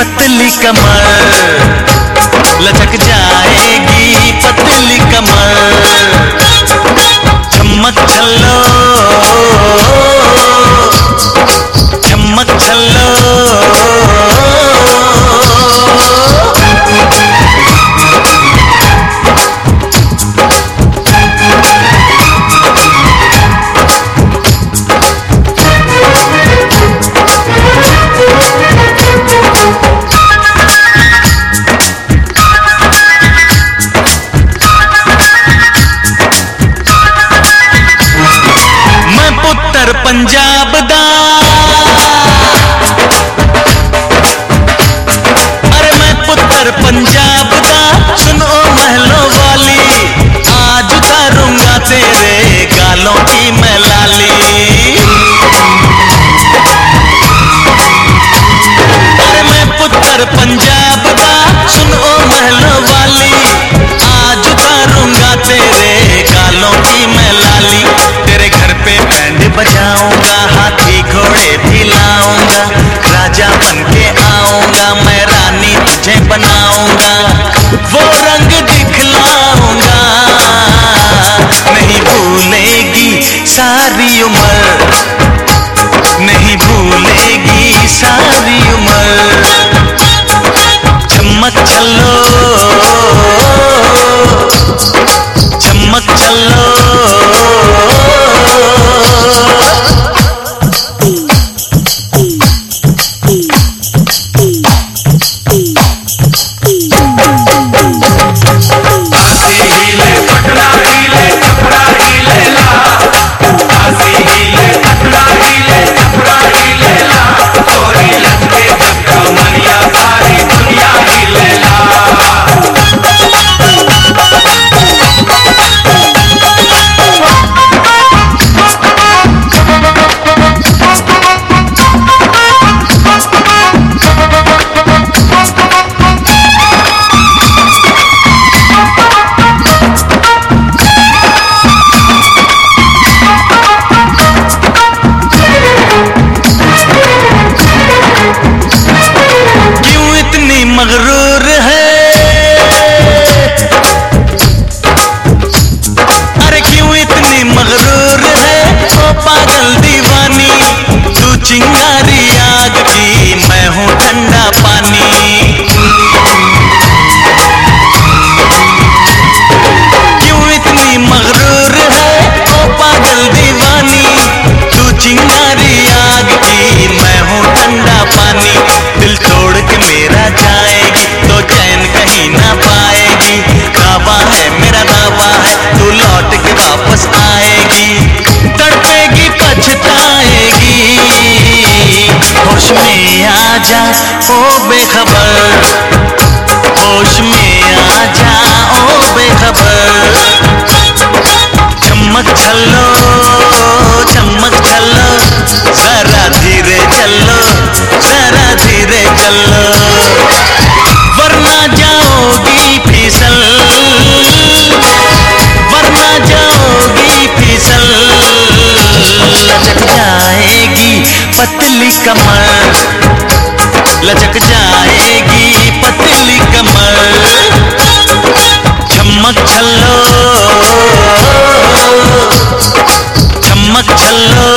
पतली कमर लचक जाएगी। I love हो बेखबर। చమ్మచ్చల్లో చమ్మచ్చల్లో